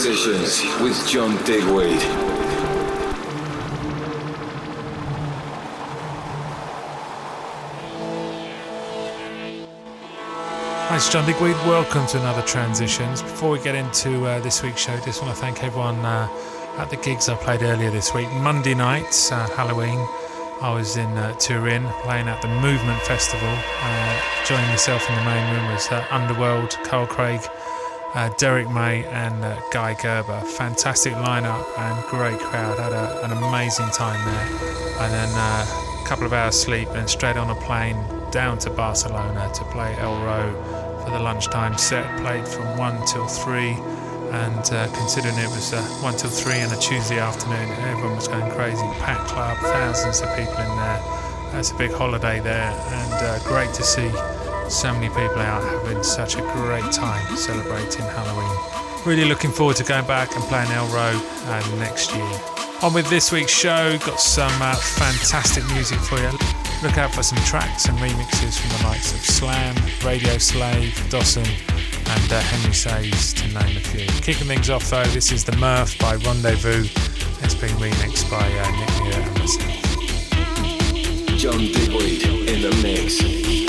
Transitions with John Digweed. Hi, it's John Digweed. Welcome to another Transitions. Before we get into uh, this week's show, just want to thank everyone uh, at the gigs I played earlier this week. Monday night, uh, Halloween, I was in uh, Turin playing at the Movement Festival. Uh, joining myself in the main room was uh, Underworld, Carl Craig, uh, Derrick May, and uh, Guy Gerber. Fantastic lineup and great crowd. Had a, an amazing time there. And then uh, a couple of hours sleep and straight on a plane down to Barcelona to play Elrow for the lunchtime set. Played from 1 till 3 and uh, considering it was uh, 1 till 3 on a Tuesday afternoon, everyone was going crazy. Packed club, thousands of people in there. It's a big holiday there, and uh, great to see so many people out having such a great time celebrating Halloween. Really looking forward to going back and playing Elrow uh, next year. On with this week's show, got some uh, fantastic music for you. Look out for some tracks and remixes from the likes of Slam, Radio Slave, Dawson, and uh, Henry Saiz, to name a few. Kicking things off though, this is The Murph by Rendezvous. It's been remixed by uh, Nick Muir and myself. John Digweed in the mix.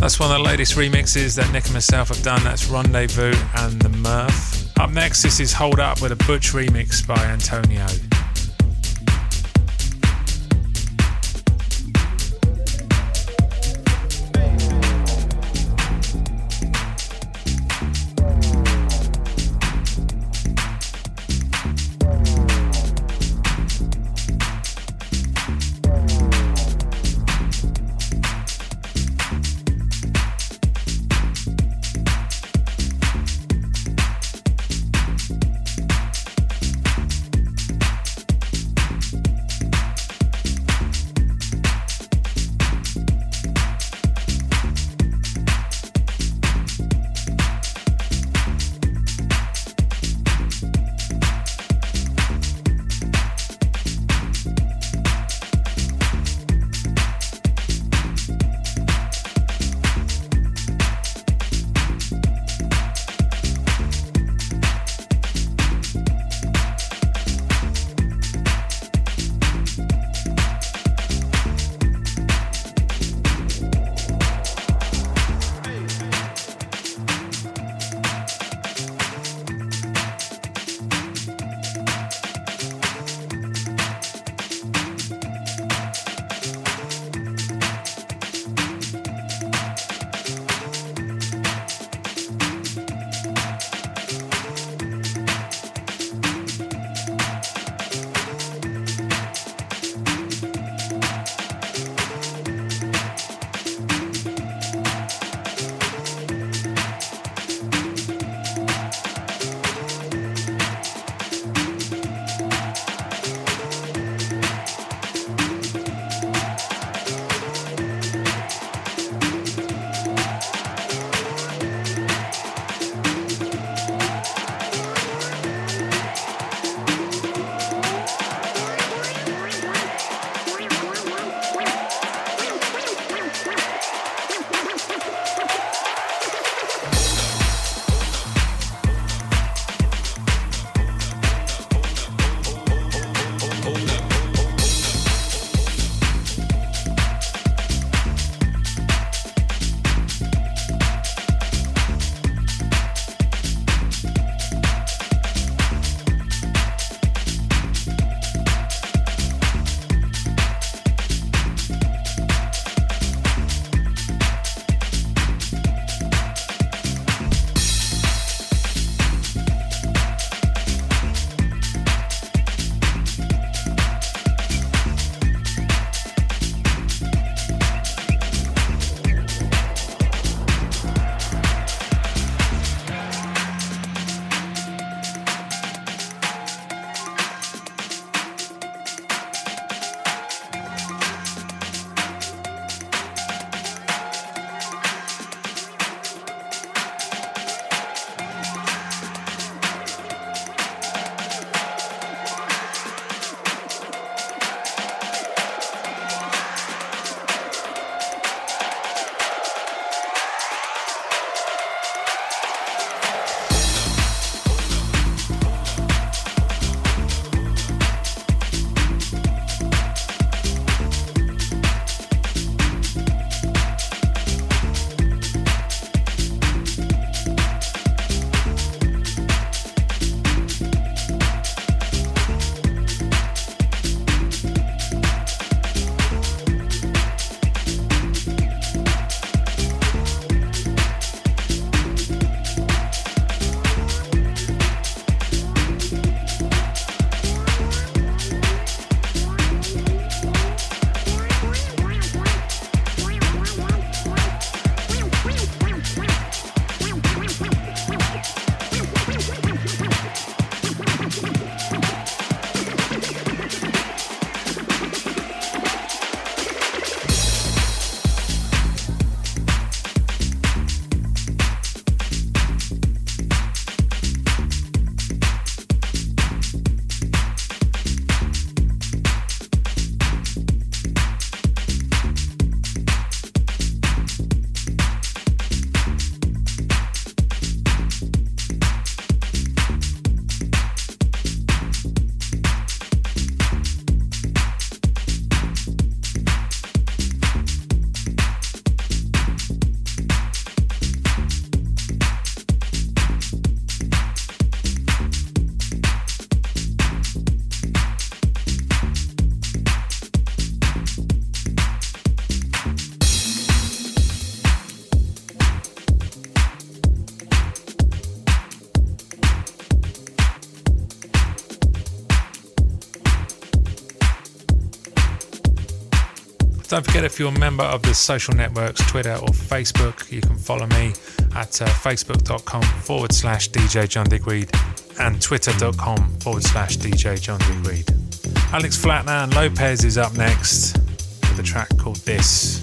That's one of the latest remixes that Nick and myself have done. That's Rendezvous and The Murph. Up next, this is Hold Up with a Butch remix by Antonio. Don't forget if you're a member of the social networks, Twitter or Facebook, you can follow me at uh, facebook.com forward slash DJ John Digweed and twitter.com forward slash DJ John Digweed. Alex Flatner and Lopazz is up next with a track called This.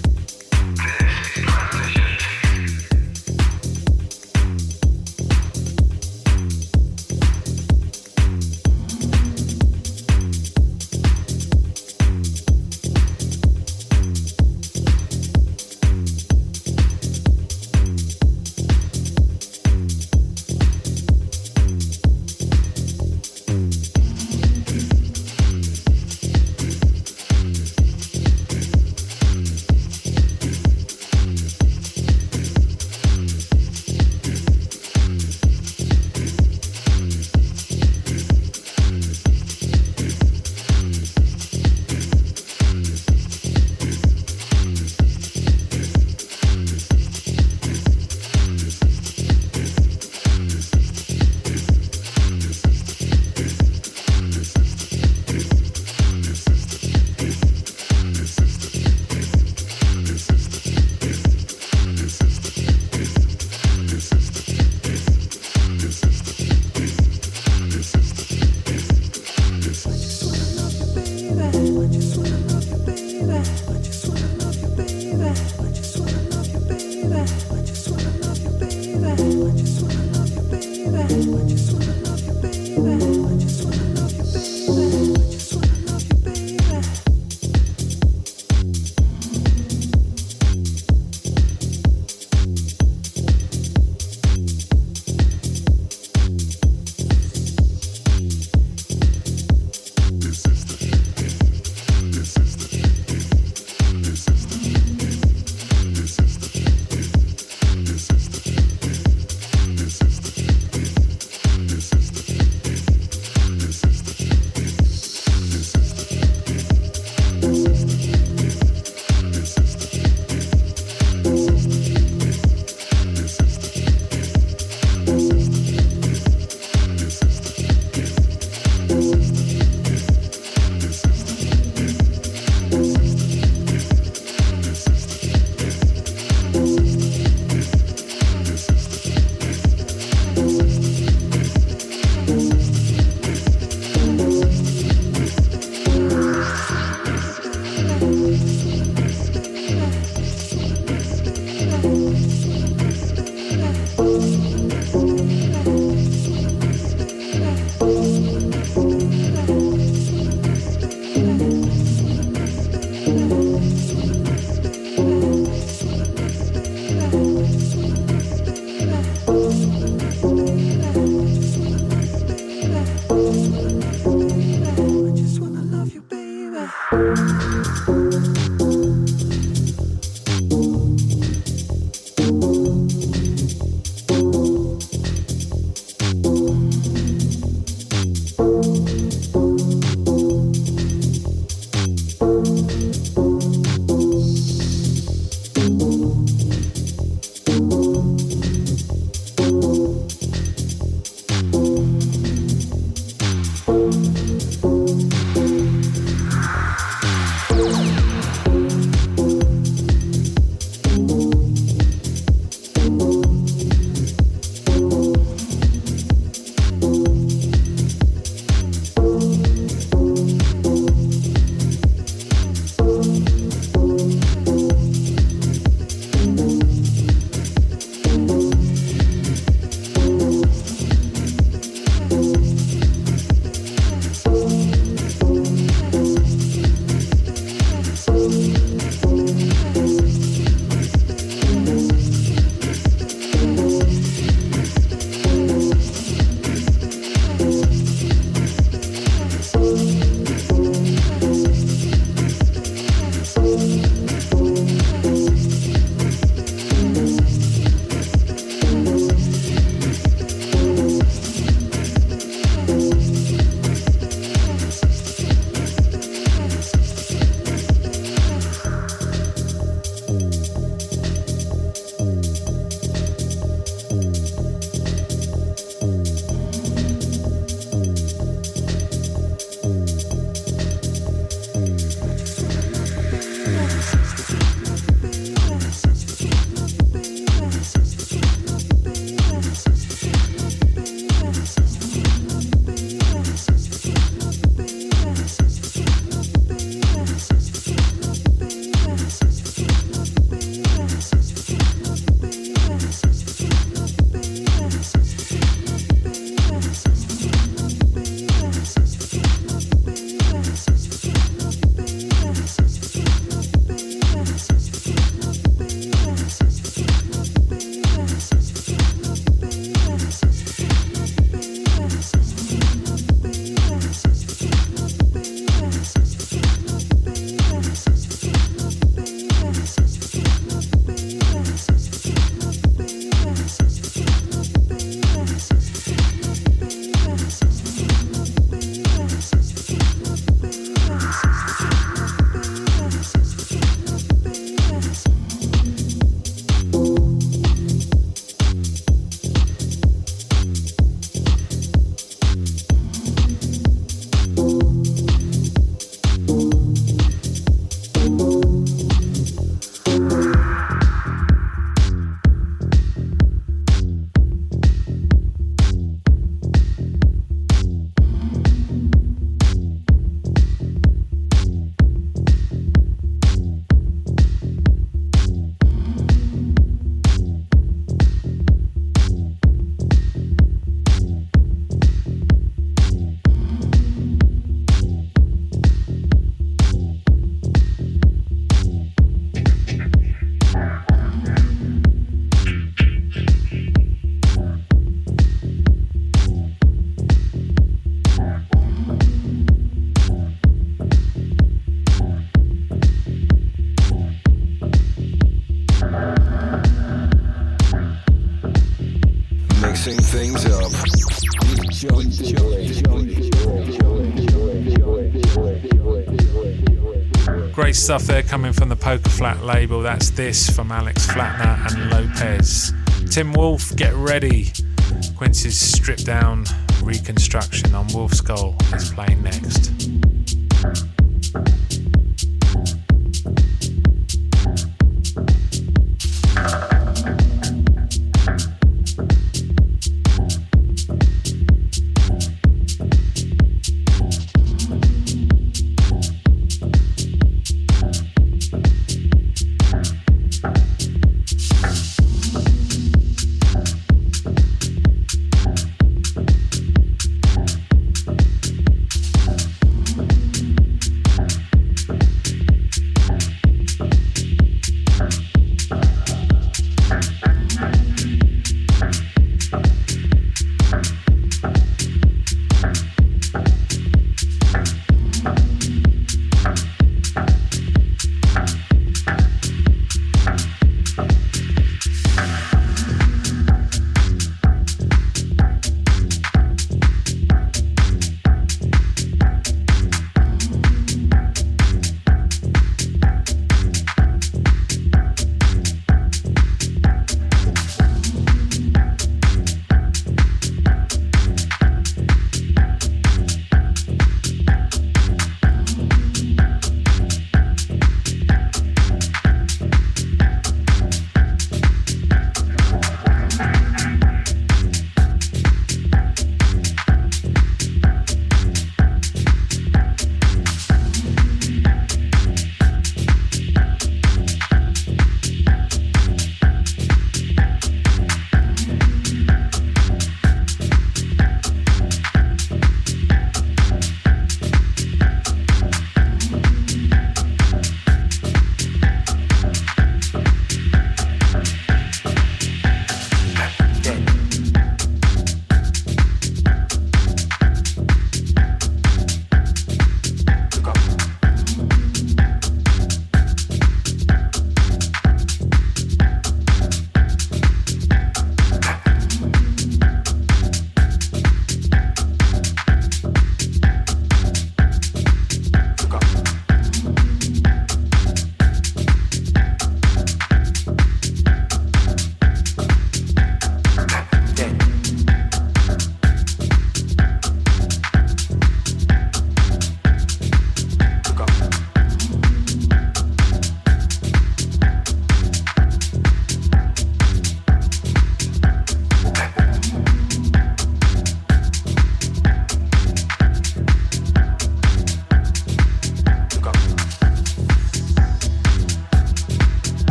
There coming from the Poker Flat label. That's this from Alex Flatner and Lopazz. Tim Wolf, get ready. Quincy's stripped down reconstruction on Wolf Skull is playing next.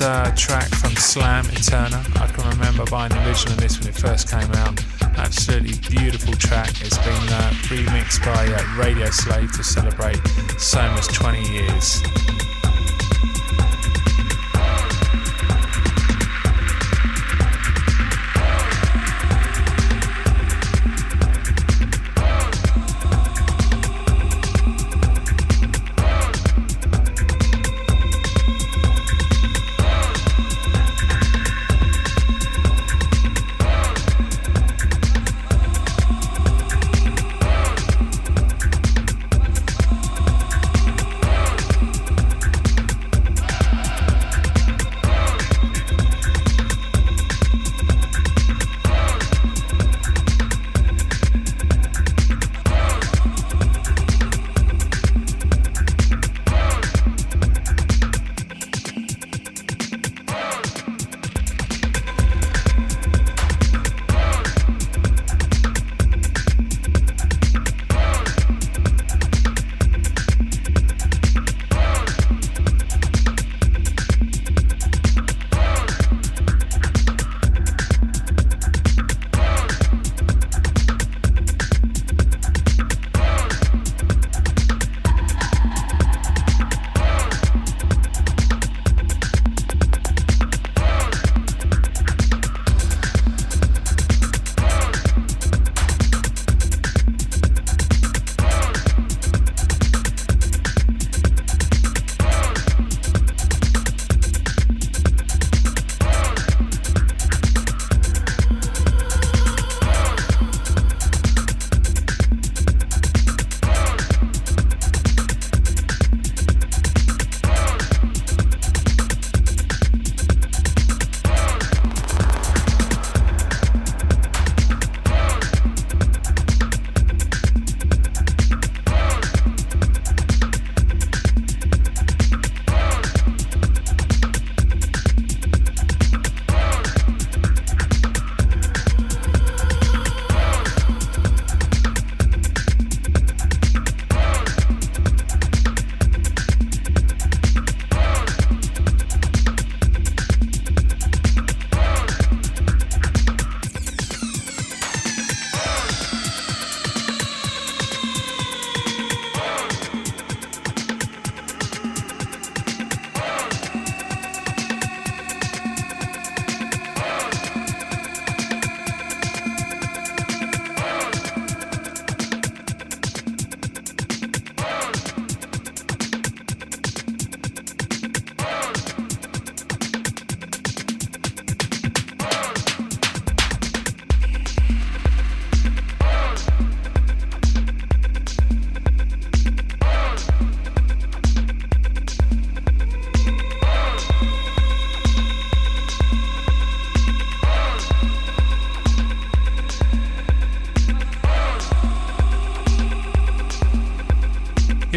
Uh, track from Slam Eterna. I can remember buying the original of this when it first came out. Absolutely beautiful track. It's been uh, remixed by uh, Radioslave to celebrate Soma's 20 years.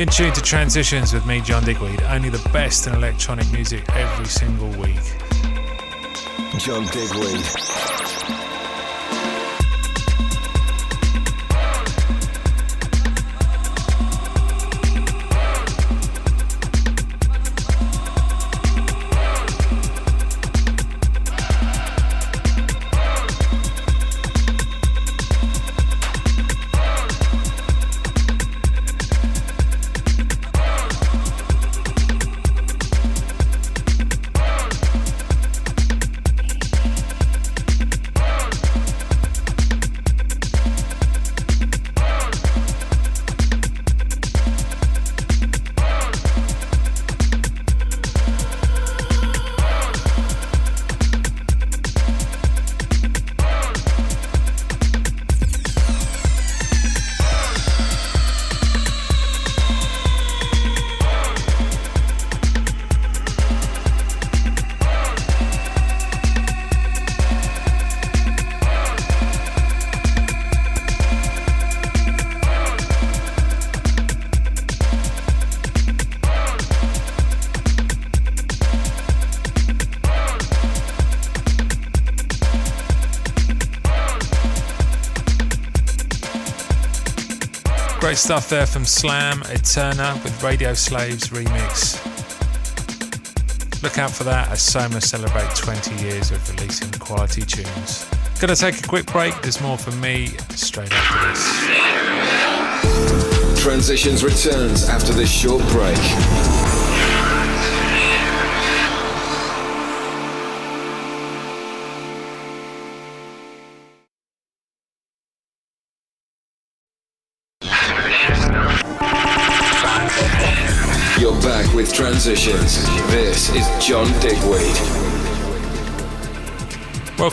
In tune to Transitions with me, John Digweed. Only the best in electronic music every single week. John Digweed. Stuff there from Slam Eterna with Radio Slaves remix. Look out for that as Soma celebrate 20 years of releasing quality tunes. Gonna take a quick break, there's more from me straight after this. Transitions returns after this short break.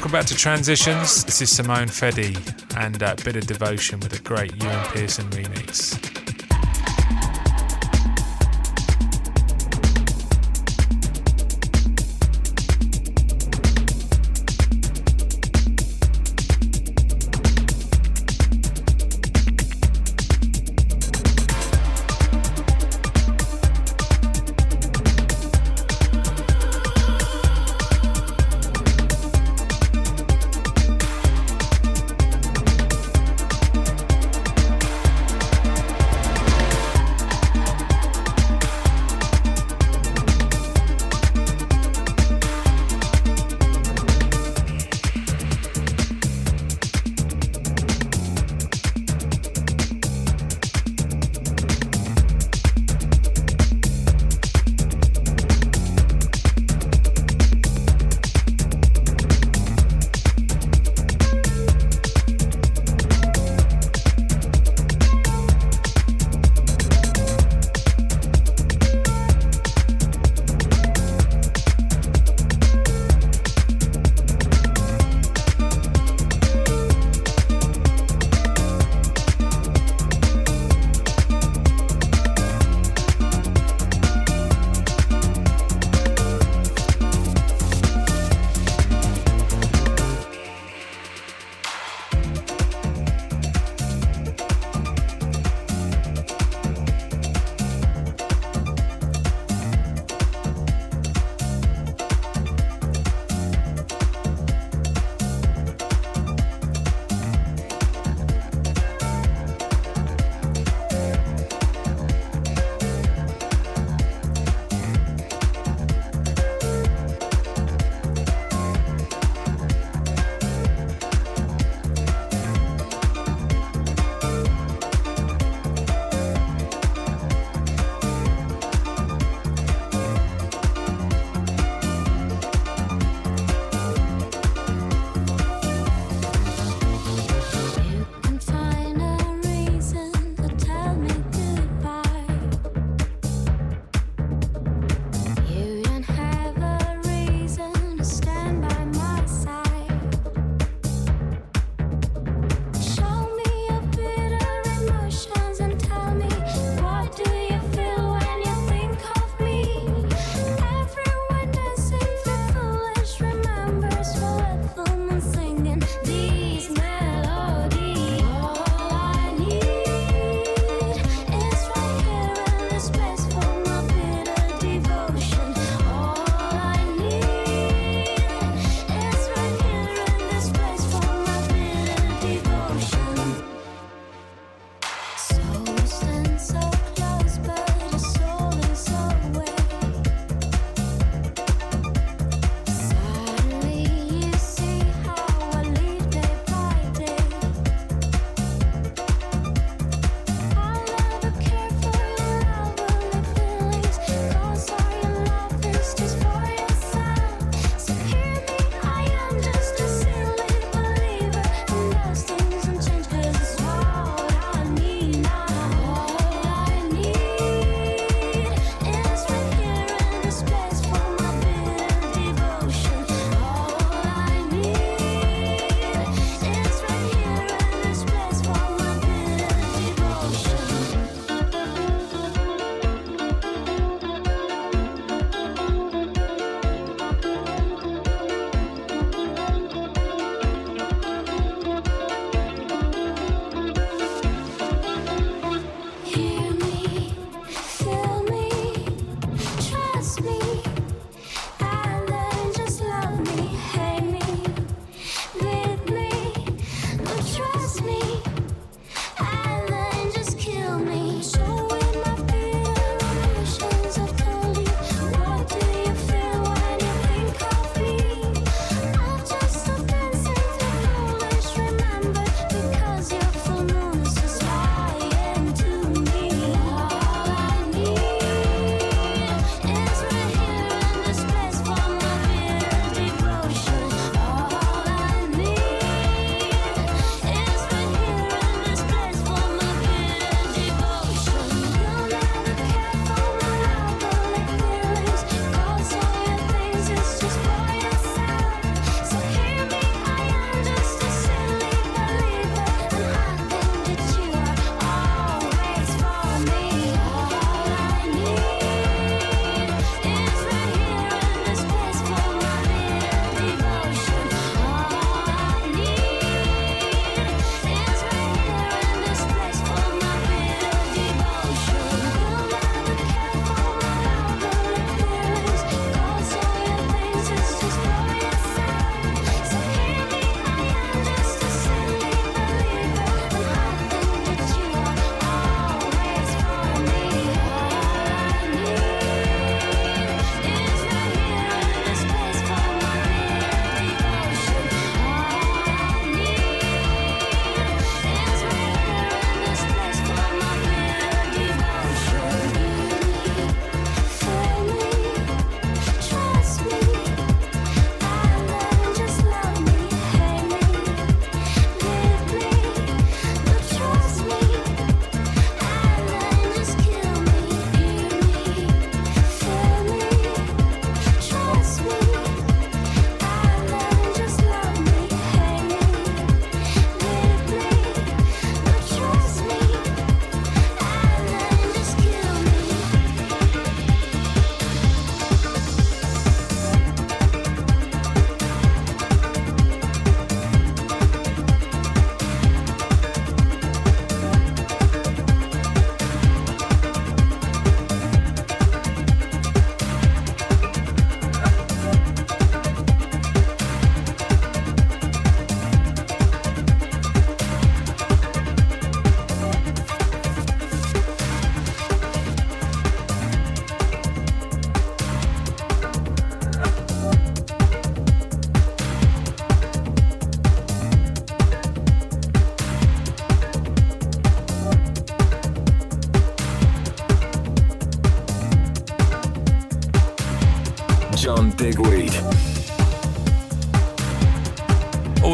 Welcome back to Transitions. This is Simone Feddi and a bit of devotion with a great Ewan Pearson remix.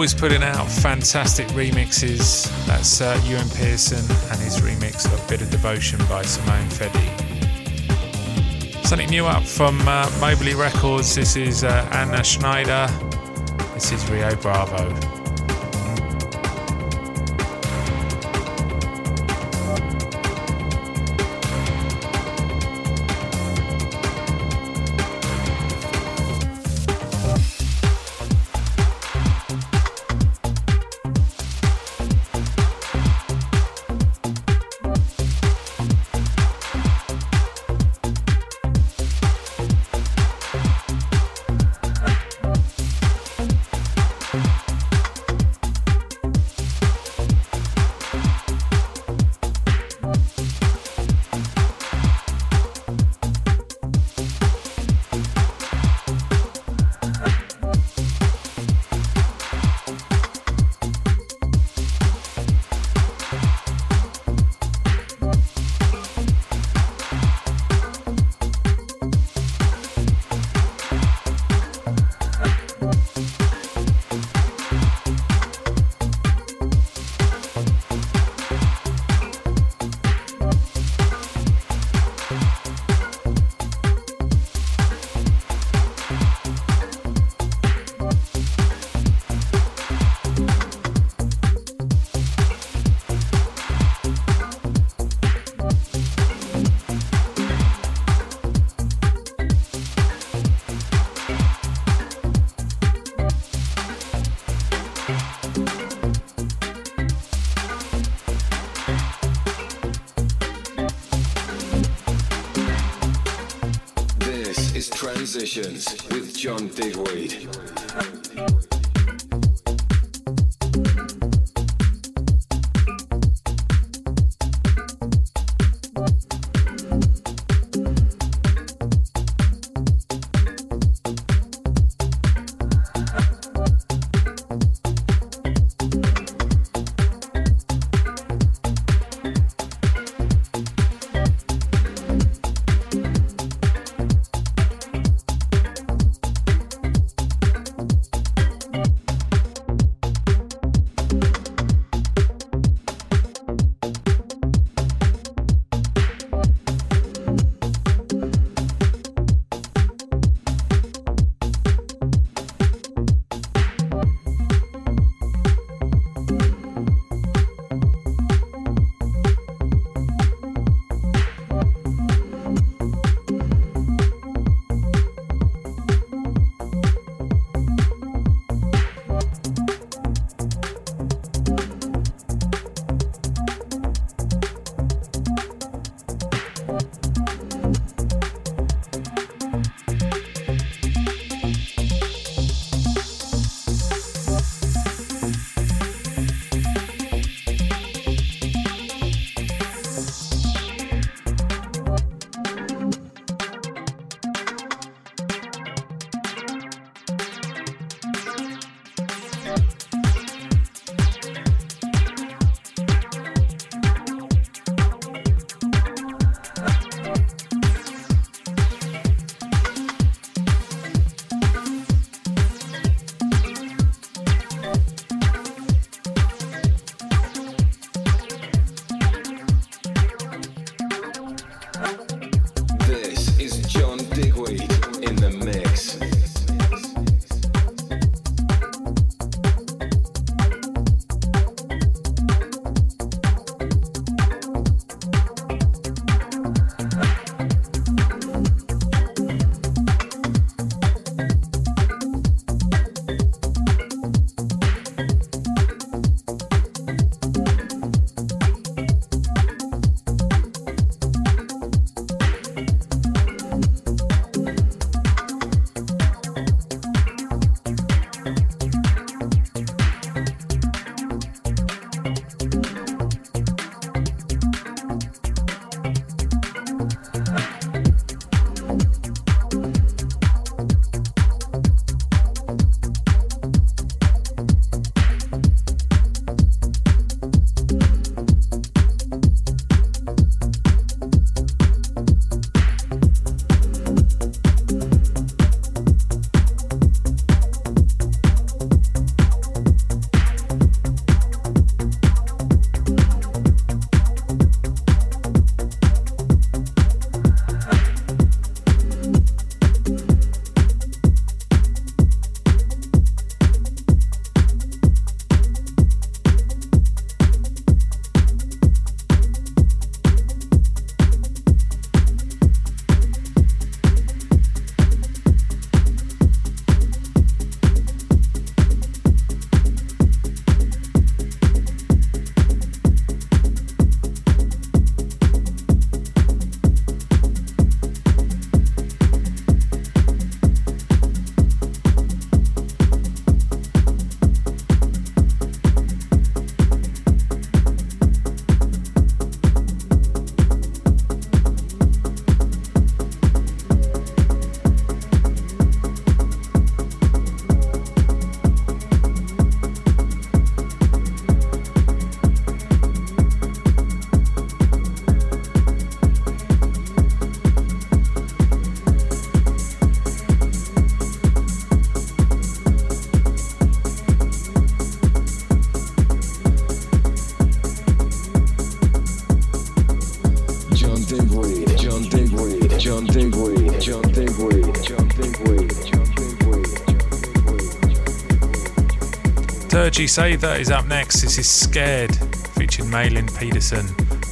Always putting out fantastic remixes. That's uh, Ewan Pearson and his remix of Bit of Devotion by Simone Feddi. Something new up from uh, Mobilee Records. This is uh, Anja Schneider. This is Rio Bravo. John Digweed. Dirgy Say That is up next. This is Scared, featuring Malin Peterson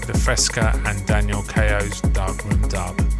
a Fresca and Daniel Ko's Dark Room Dub.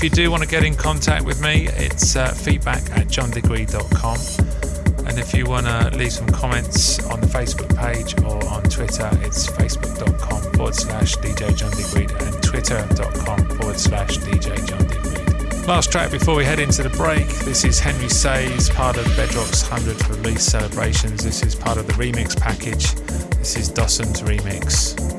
If you do want to get in contact with me, it's uh, feedback at johndigweed.com. And if you want to leave some comments on the Facebook page or on Twitter, it's facebook.com forward slash DJ John Digweed and twitter.com forward slash DJ John Digweed. Last track before we head into the break. This is Henry Saiz, part of Bedrock's 100th release celebrations. This is part of the remix package. This is Dosem's remix.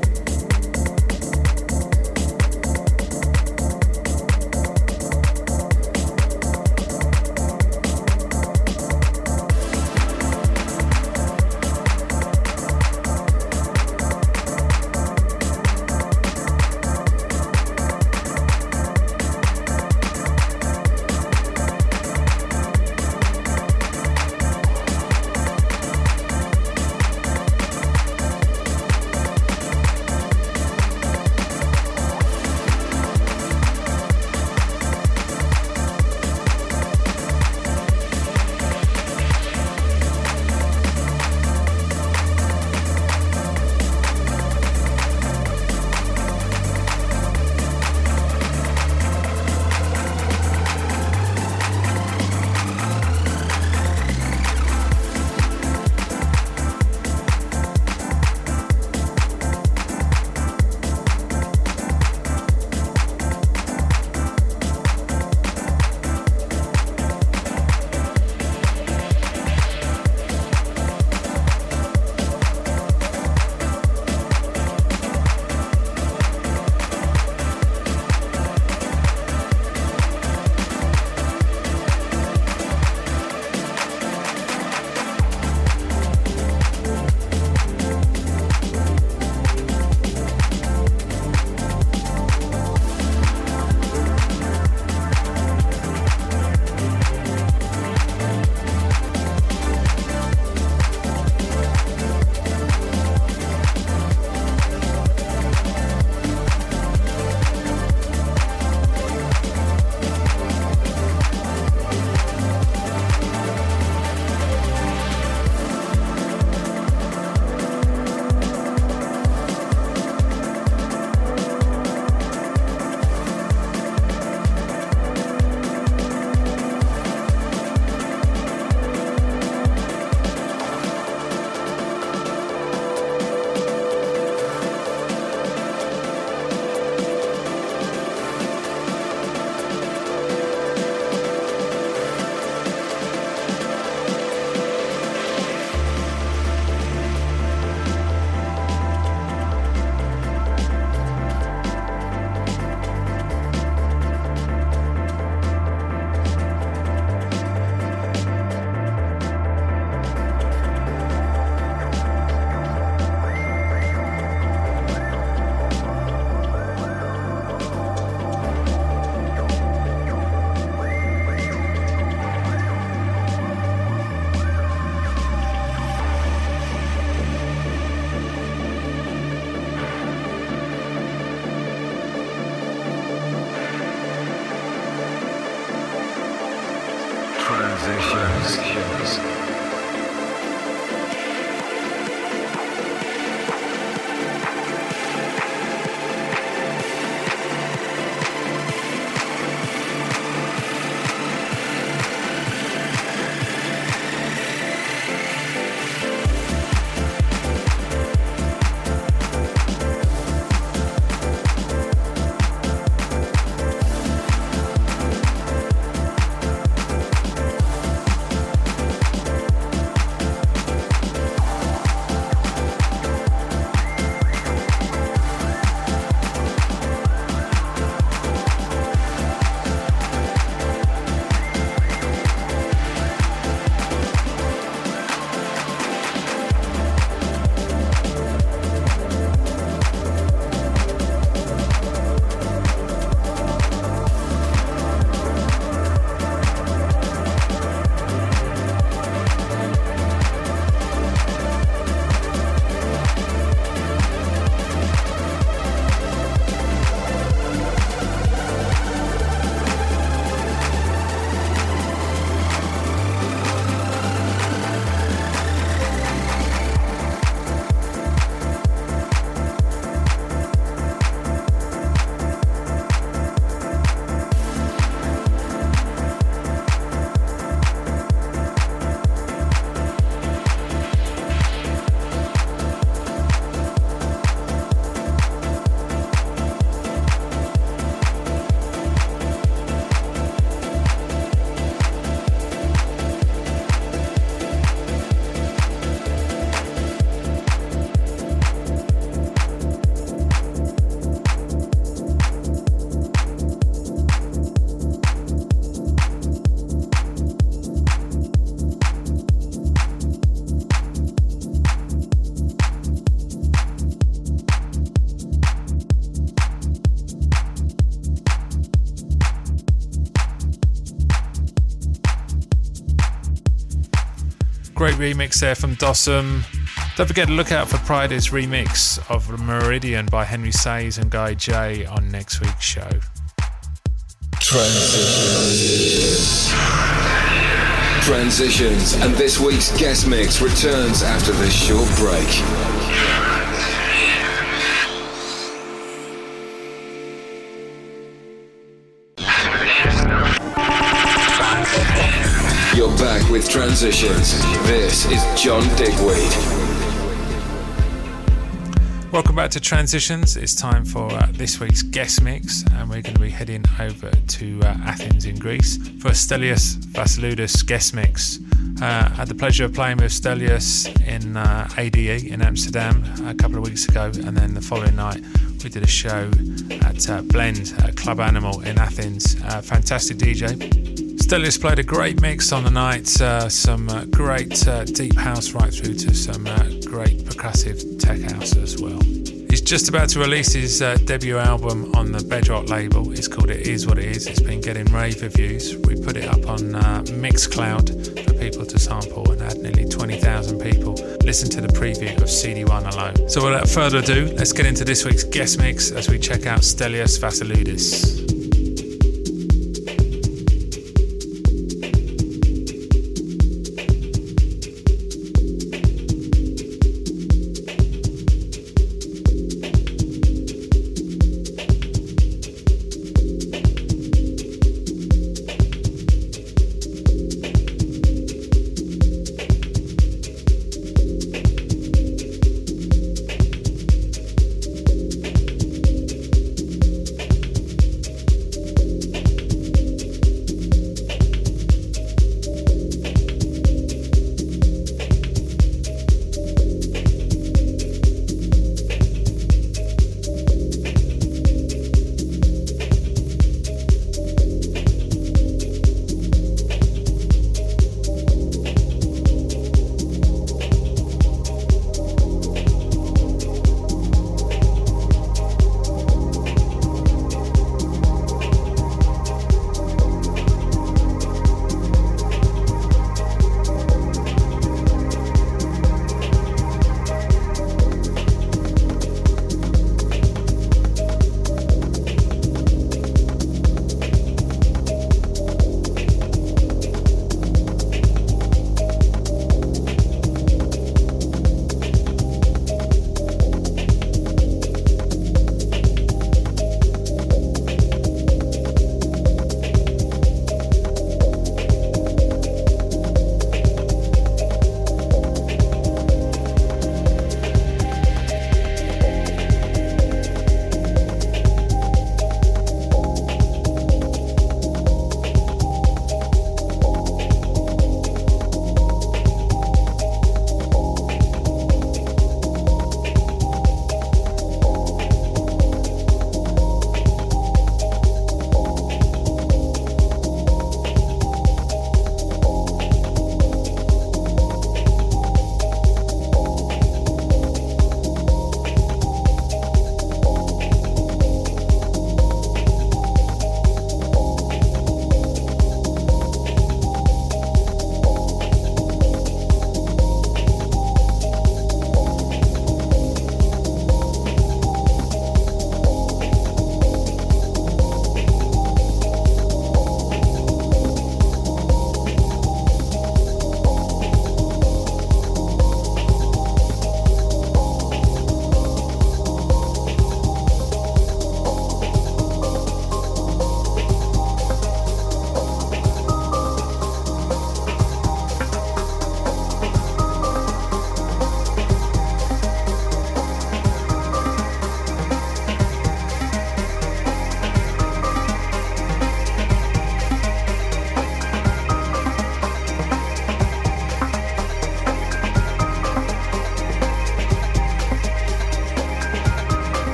Remix there from Dosem. Don't forget to look out for Pride's remix of Meridian by Henry Saiz and Guy J on next week's show. Transitions. Transitions, and this week's guest mix returns after this short break. Back with Transitions. This is John Digweed. Welcome back to Transitions. It's time for uh, this week's guest mix, and we're going to be heading over to uh, Athens in Greece for a Stelios Vassiliadis guest mix. Uh, had the pleasure of playing with Stelios in uh, ADE in Amsterdam a couple of weeks ago, and then the following night we did a show at uh, Blend at Club Animal in Athens. Uh, fantastic DJ, Stelios played a great mix on the night, uh, some uh, great uh, deep house right through to some uh, great percussive tech house as well. He's just about to release his uh, debut album on the Bedrock label. It's called It Is What It Is. It's been getting rave reviews. We put it up on uh, Mixcloud for people to sample and had nearly 20,000 people listen to the preview of CD1 alone. So without further ado, let's get into this week's guest mix as we check out Stelios Vassiliadis.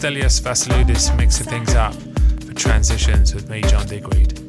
Stelios Vassiliadis mixing things up for transitions with me, John Digweed.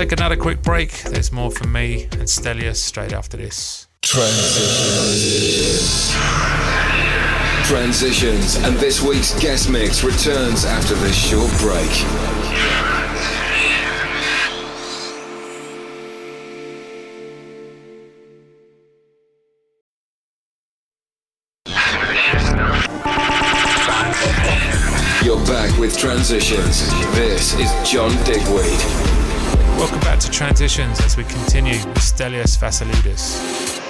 Take another quick break. There's more from me and Stelios straight after this. Transitions. Transitions, and this week's guest mix returns after this short break. You're back with Transitions. This is John Digweed. Welcome back to Transitions as we continue with Stelios Vassiliadis.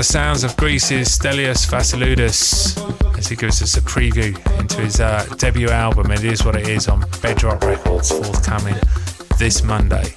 The sounds of Greece's Stelios Vassiliadis as he gives us a preview into his uh, debut album. It is what it is on Bedrock Records, forthcoming this Monday.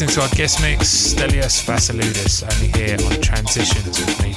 Listening to our guest mix, Stelios Vassiliadis, only here on Transitions with me,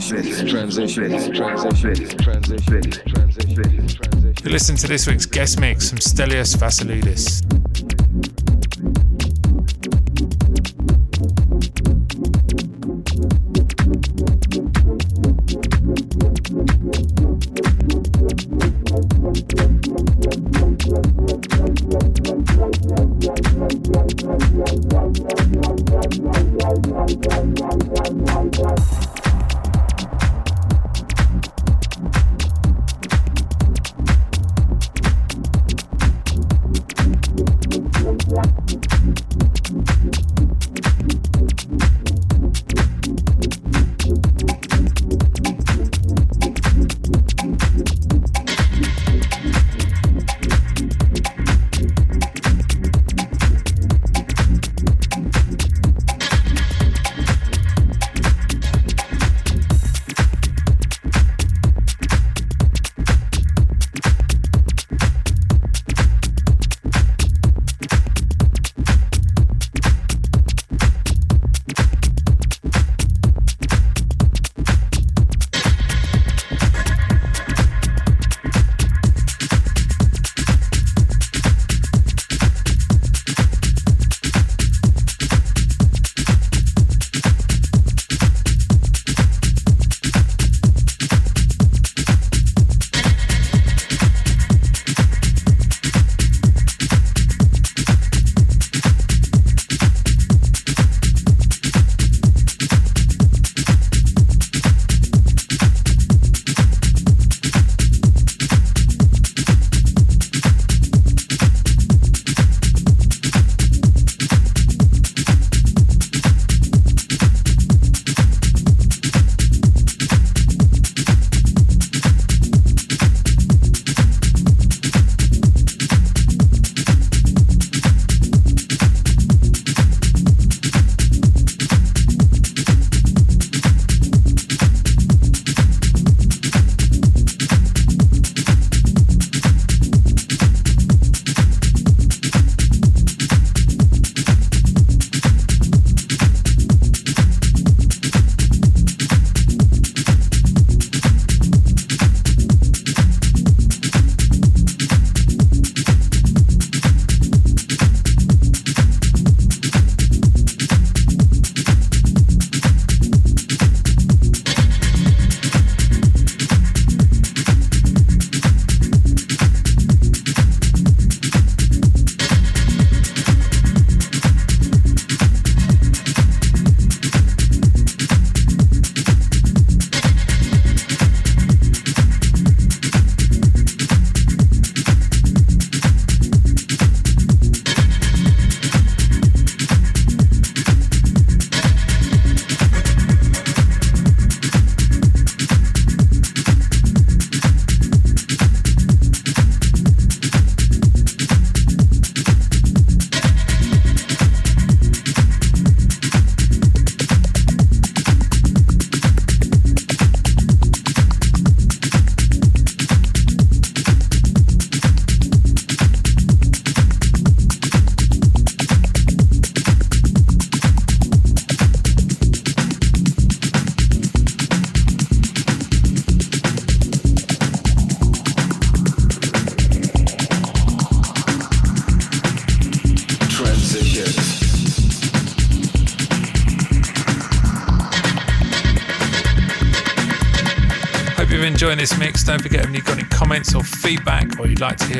transition, transition, transition, transition, transition, transition. You listen to this week's guest mix from Stelios Vassiliadis.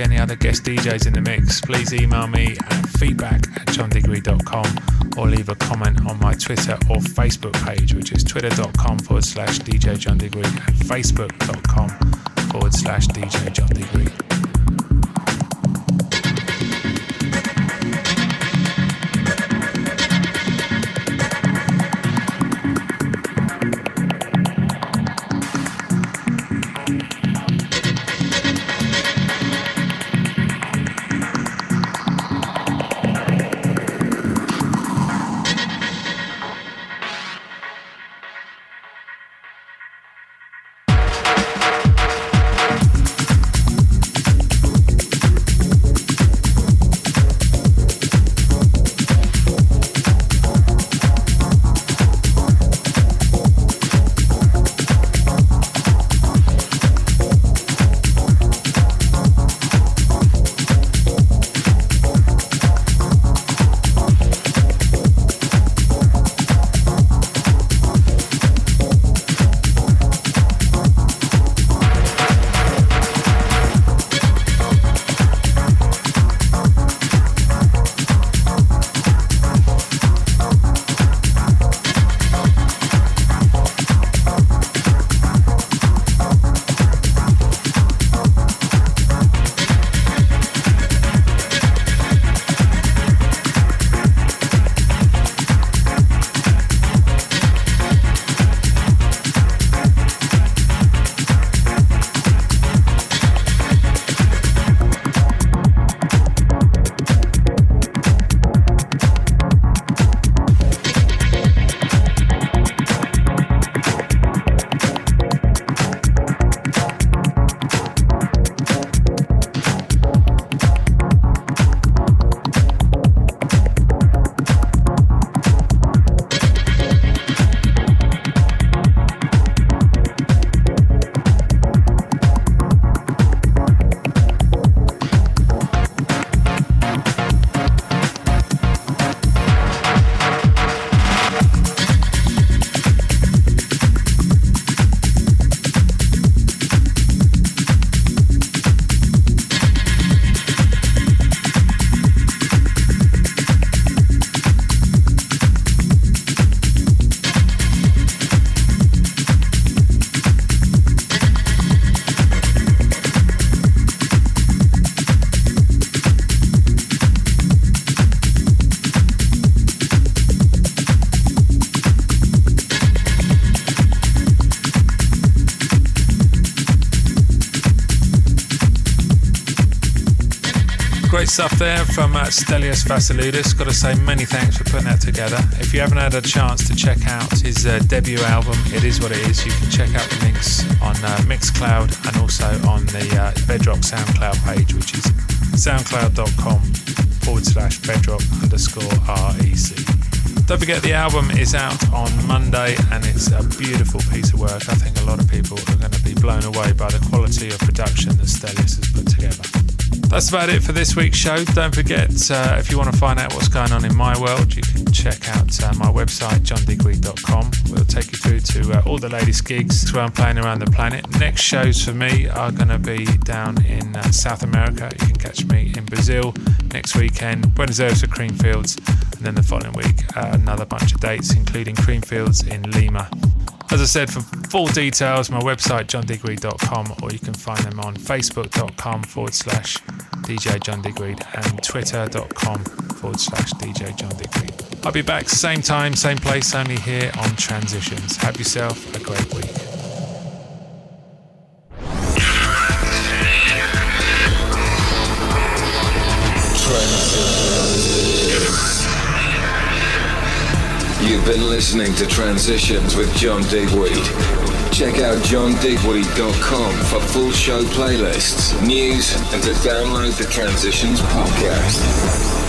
Any other guest DJs in the mix, please email me at feedback at johndigweed.com or leave a comment on my Twitter or Facebook page, which is twitter.com forward slash DJ John and facebook.com stuff there from uh, Stelios Vassiliadis. Got to say many thanks for putting that together. If you haven't had a chance to check out his uh, debut album, It Is What It Is, you can check out the links on uh, Mixcloud and also on the uh, Bedrock SoundCloud page, which is soundcloud.com forward slash bedrock underscore REC. Don't forget the album is out on Monday and it's a beautiful piece of work. I think a lot of people are going to be blown away by the quality of production that Stelios has. That's about it for this week's show. Don't forget, uh, if you want to find out what's going on in my world, you can check out uh, my website, johndigweed.com. We'll take you through to uh, all the latest gigs where I'm playing around the planet. Next shows for me are going to be down in uh, South America. You can catch me in Brazil next weekend, Buenos Aires at Creamfields, and then the following week, uh, another bunch of dates, including Creamfields in Lima. As I said, for full details, my website, johndigweed.com, or you can find them on facebook.com forward slash DJ John Digweed and twitter.com forward slash DJ John Digweed. I'll be back same time, same place, only here on Transitions. Have yourself a great week. You've been listening to Transitions with John Digweed. Check out johndigweed.com for full show playlists, news, and to download the Transitions podcast.